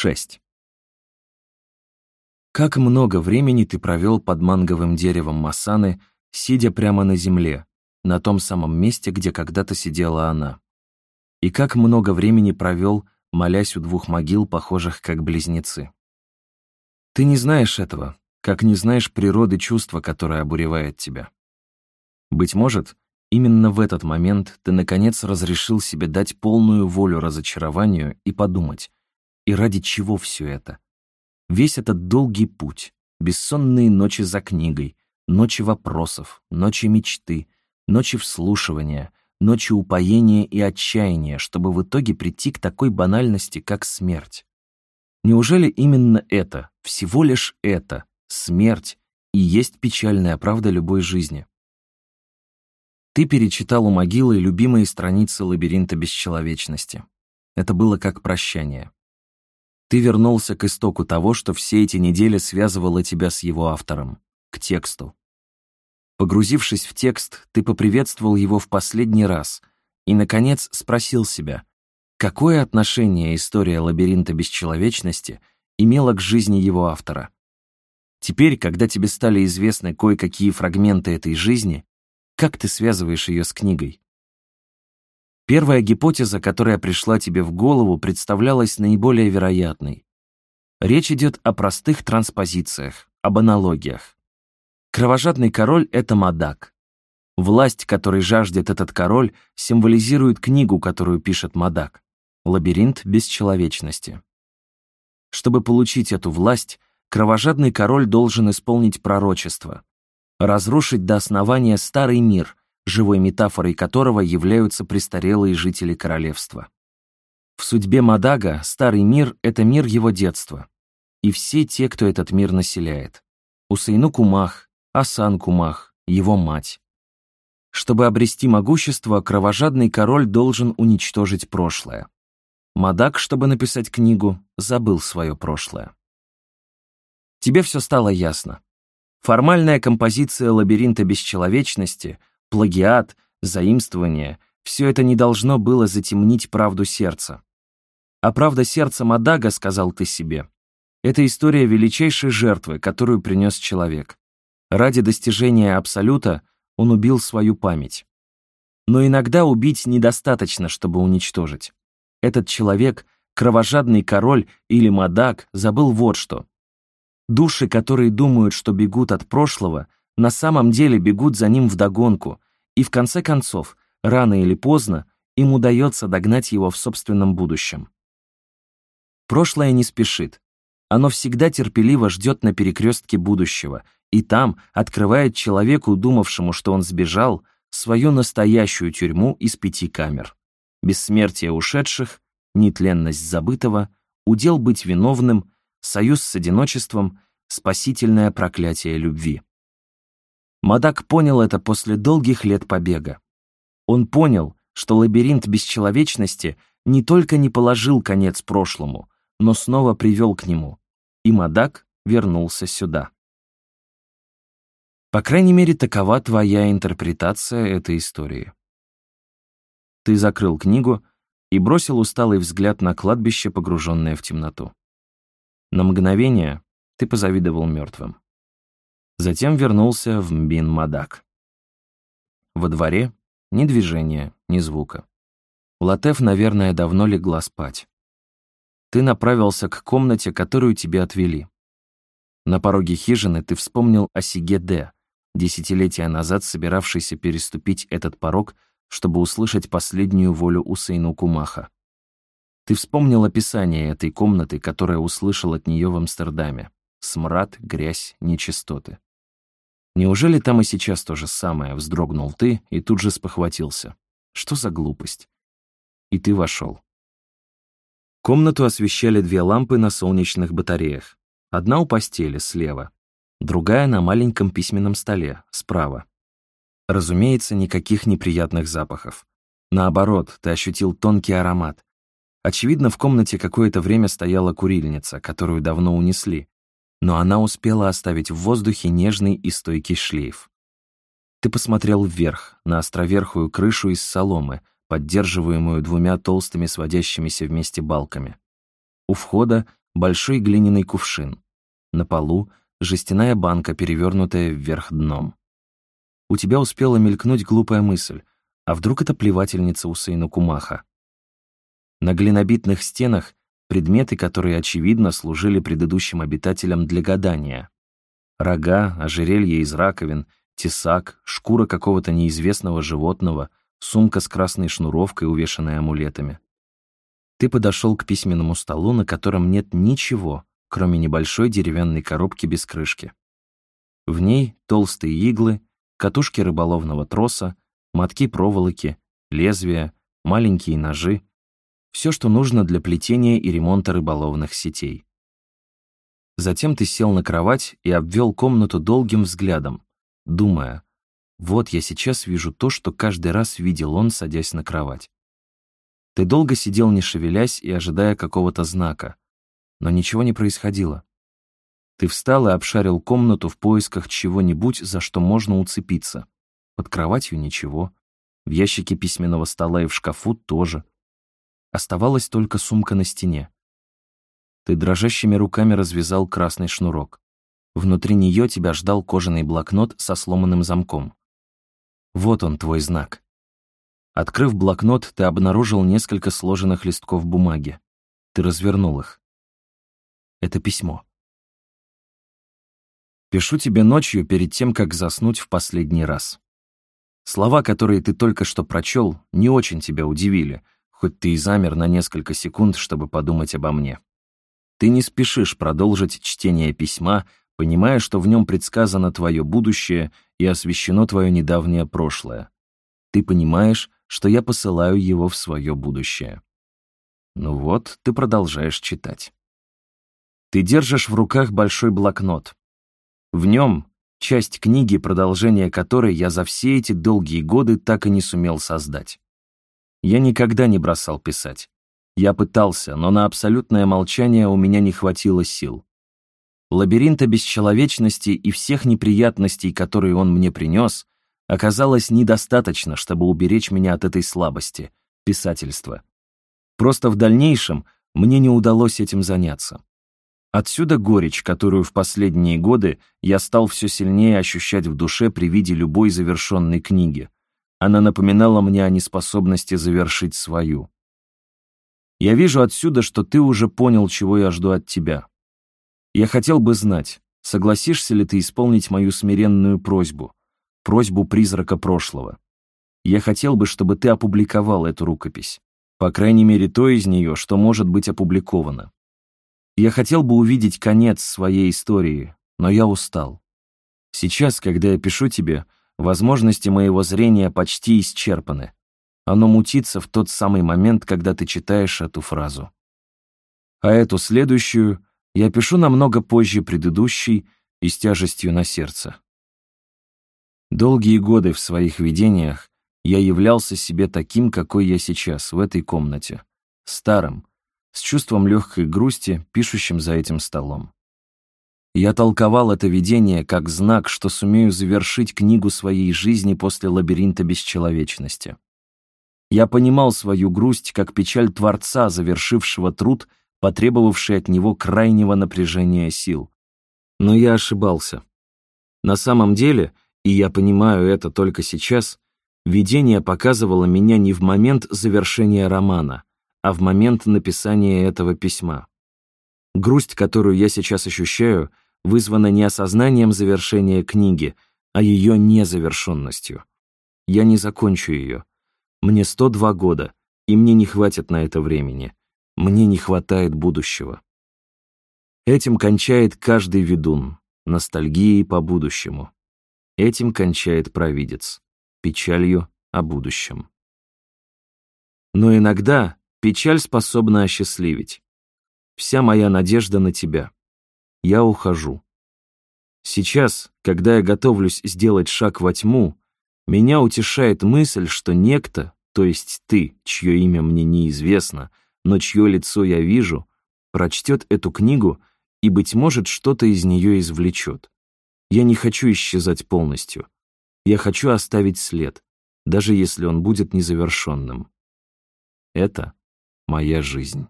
6. Как много времени ты провел под манговым деревом Масаны, сидя прямо на земле, на том самом месте, где когда-то сидела она. И как много времени провел, молясь у двух могил, похожих как близнецы. Ты не знаешь этого, как не знаешь природы чувства, которое обуревает тебя. Быть может, именно в этот момент ты наконец разрешил себе дать полную волю разочарованию и подумать, и ради чего все это? Весь этот долгий путь, бессонные ночи за книгой, ночи вопросов, ночи мечты, ночи вслушивания, ночи упоения и отчаяния, чтобы в итоге прийти к такой банальности, как смерть. Неужели именно это, всего лишь это, смерть, и есть печальная правда любой жизни? Ты перечитал у могилы любимые страницы лабиринта бесчеловечности. Это было как прощание. Ты вернулся к истоку того, что все эти недели связывало тебя с его автором, к тексту. Погрузившись в текст, ты поприветствовал его в последний раз и, наконец, спросил себя, какое отношение история лабиринта бесчеловечности имела к жизни его автора. Теперь, когда тебе стали известны кое-какие фрагменты этой жизни, как ты связываешь ее с книгой? Первая гипотеза, которая пришла тебе в голову, представлялась наиболее вероятной. Речь идет о простых транспозициях, об аналогиях. Кровожадный король — это Мадак. Власть, которой жаждет этот король, символизирует книгу, которую пишет Мадак. Лабиринт бесчеловечности. Чтобы получить эту власть, кровожадный король должен исполнить пророчество. Разрушить до основания старый мир, живой метафорой которого являются престарелые жители королевства. В судьбе Мадага старый мир — это мир его детства. И все те, кто этот мир населяет. Усейну Кумах, Асан Кумах, его мать. Чтобы обрести могущество, кровожадный король должен уничтожить прошлое. Мадак, чтобы написать книгу, забыл свое прошлое. Тебе все стало ясно. Формальная композиция лабиринта бесчеловечности плагиат, заимствование — все это не должно было затемнить правду сердца. А правда сердца Мадага, сказал ты себе, это история величайшей жертвы, которую принес человек. Ради достижения абсолюта он убил свою память. Но иногда убить недостаточно, чтобы уничтожить. Этот человек, кровожадный король или Мадак, забыл вот что. Души, которые думают, что бегут от прошлого, на самом деле бегут за ним вдогонку, и в конце концов, рано или поздно, им удается догнать его в собственном будущем. Прошлое не спешит. Оно всегда терпеливо ждет на перекрестке будущего, и там открывает человеку, думавшему, что он сбежал, свою настоящую тюрьму из пяти камер. Бессмертие ушедших, нетленность забытого, удел быть виновным, союз с одиночеством, спасительное проклятие любви. Мадак понял это после долгих лет побега. Он понял, что лабиринт бесчеловечности не только не положил конец прошлому, но снова привел к нему, и Мадак вернулся сюда. По крайней мере, такова твоя интерпретация этой истории. Ты закрыл книгу и бросил усталый взгляд на кладбище, погруженное в темноту. На мгновение ты позавидовал мертвым. Затем вернулся в Мбин-Мадак. Во дворе ни движения, ни звука. Латеф, наверное, давно легла спать. Ты направился к комнате, которую тебе отвели. На пороге хижины ты вспомнил о Сигеде, десятилетия назад собиравшийся переступить этот порог, чтобы услышать последнюю волю Усейну Кумаха. Ты вспомнил описание этой комнаты, которое услышал от нее в Амстердаме. Смрад, грязь, нечистоты. Неужели там и сейчас то же самое? Вздрогнул ты и тут же спохватился. Что за глупость? И ты вошел. Комнату освещали две лампы на солнечных батареях. Одна у постели, слева. Другая на маленьком письменном столе, справа. Разумеется, никаких неприятных запахов. Наоборот, ты ощутил тонкий аромат. Очевидно, в комнате какое-то время стояла курильница, которую давно унесли, но она успела оставить в воздухе нежный и стойкий шлейф. Ты посмотрел вверх, на островерхую крышу из соломы, поддерживаемую двумя толстыми сводящимися вместе балками. У входа большой глиняный кувшин. На полу жестяная банка, перевернутая вверх дном. У тебя успела мелькнуть глупая мысль, а вдруг это плевательница Усейну Кумаха? На глинобитных стенах предметы, которые, очевидно, служили предыдущим обитателям для гадания. Рога, ожерелье из раковин, тесак, шкура какого-то неизвестного животного, сумка с красной шнуровкой, увешанная амулетами. Ты подошел к письменному столу, на котором нет ничего, кроме небольшой деревянной коробки без крышки. В ней толстые иглы, катушки рыболовного троса, мотки проволоки, лезвия, маленькие ножи, все, что нужно для плетения и ремонта рыболовных сетей. Затем ты сел на кровать и обвел комнату долгим взглядом, думая, вот я сейчас вижу то, что каждый раз видел он, садясь на кровать. Ты долго сидел, не шевелясь и ожидая какого-то знака, но ничего не происходило. Ты встал и обшарил комнату в поисках чего-нибудь, за что можно уцепиться. Под кроватью ничего, в ящике письменного стола и в шкафу тоже. Оставалась только сумка на стене. Ты дрожащими руками развязал красный шнурок. Внутри нее тебя ждал кожаный блокнот со сломанным замком. Вот он, твой знак. Открыв блокнот, ты обнаружил несколько сложенных листков бумаги. Ты развернул их. Это письмо. Пишу тебе ночью перед тем, как заснуть в последний раз. Слова, которые ты только что прочел, не очень тебя удивили, хоть ты и замер на несколько секунд, чтобы подумать обо мне. Ты не спешишь продолжить чтение письма, понимая, что в нем предсказано твое будущее и освещено твое недавнее прошлое. Ты понимаешь, что я посылаю его в свое будущее. Ну вот, ты продолжаешь читать. Ты держишь в руках большой блокнот. В нем часть книги, продолжение которой я за все эти долгие годы так и не сумел создать. Я никогда не бросал писать. Я пытался, но на абсолютное молчание у меня не хватило сил. Лабиринта бесчеловечности и всех неприятностей, которые он мне принес, оказалось недостаточно, чтобы уберечь меня от этой слабости — писательства. Просто в дальнейшем мне не удалось этим заняться. Отсюда горечь, которую в последние годы я стал все сильнее ощущать в душе при виде любой завершенной книги. Она напоминала мне о неспособности завершить свою. Я вижу отсюда, что ты уже понял, чего я жду от тебя. Я хотел бы знать, согласишься ли ты исполнить мою смиренную просьбу, просьбу призрака прошлого. Я хотел бы, чтобы ты опубликовал эту рукопись, по крайней мере то из нее, что может быть опубликовано. Я хотел бы увидеть конец своей истории, но я устал. Сейчас, когда я пишу тебе, возможности моего зрения почти исчерпаны. Оно мутится в тот самый момент, когда ты читаешь эту фразу. А эту следующую я пишу намного позже предыдущей и с тяжестью на сердце. Долгие годы в своих видениях я являлся себе таким, какой я сейчас, в этой комнате, старым, с чувством легкой грусти, пишущим за этим столом. Я толковал это видение как знак, что сумею завершить книгу своей жизни после лабиринта бесчеловечности. Я понимал свою грусть как печаль Творца, завершившего труд потребовавший от него крайнего напряжения сил. Но я ошибался. На самом деле, и я понимаю это только сейчас, видение показывало меня не в момент завершения романа, а в момент написания этого письма. Грусть, которую я сейчас ощущаю, вызвана не осознанием завершения книги, а ее незавершенностью. Я не закончу ее. Мне 102 года, и мне не хватит на это времени. Мне не хватает будущего. Этим кончает каждый ведун, ностальгией по будущему. Этим кончает провидец, печалью о будущем. Но иногда печаль способна осчастливить. Вся моя надежда на тебя. Я ухожу. Сейчас, когда я готовлюсь сделать шаг во тьму, меня утешает мысль, что некто, то есть ты, чье имя мне неизвестно, но чье лицо я вижу, прочтет эту книгу и, быть может, что-то из нее извлечет. Я не хочу исчезать полностью. Я хочу оставить след, даже если он будет незавершенным. Это моя жизнь.